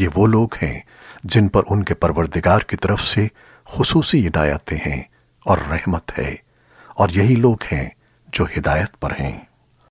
یہ وہ لوگ ہیں جن پر ان کے پروردگار کی طرف سے خصوصی ہدایتیں ہیں اور رحمت ہے اور یہی لوگ ہیں جو ہدایت پر ہیں۔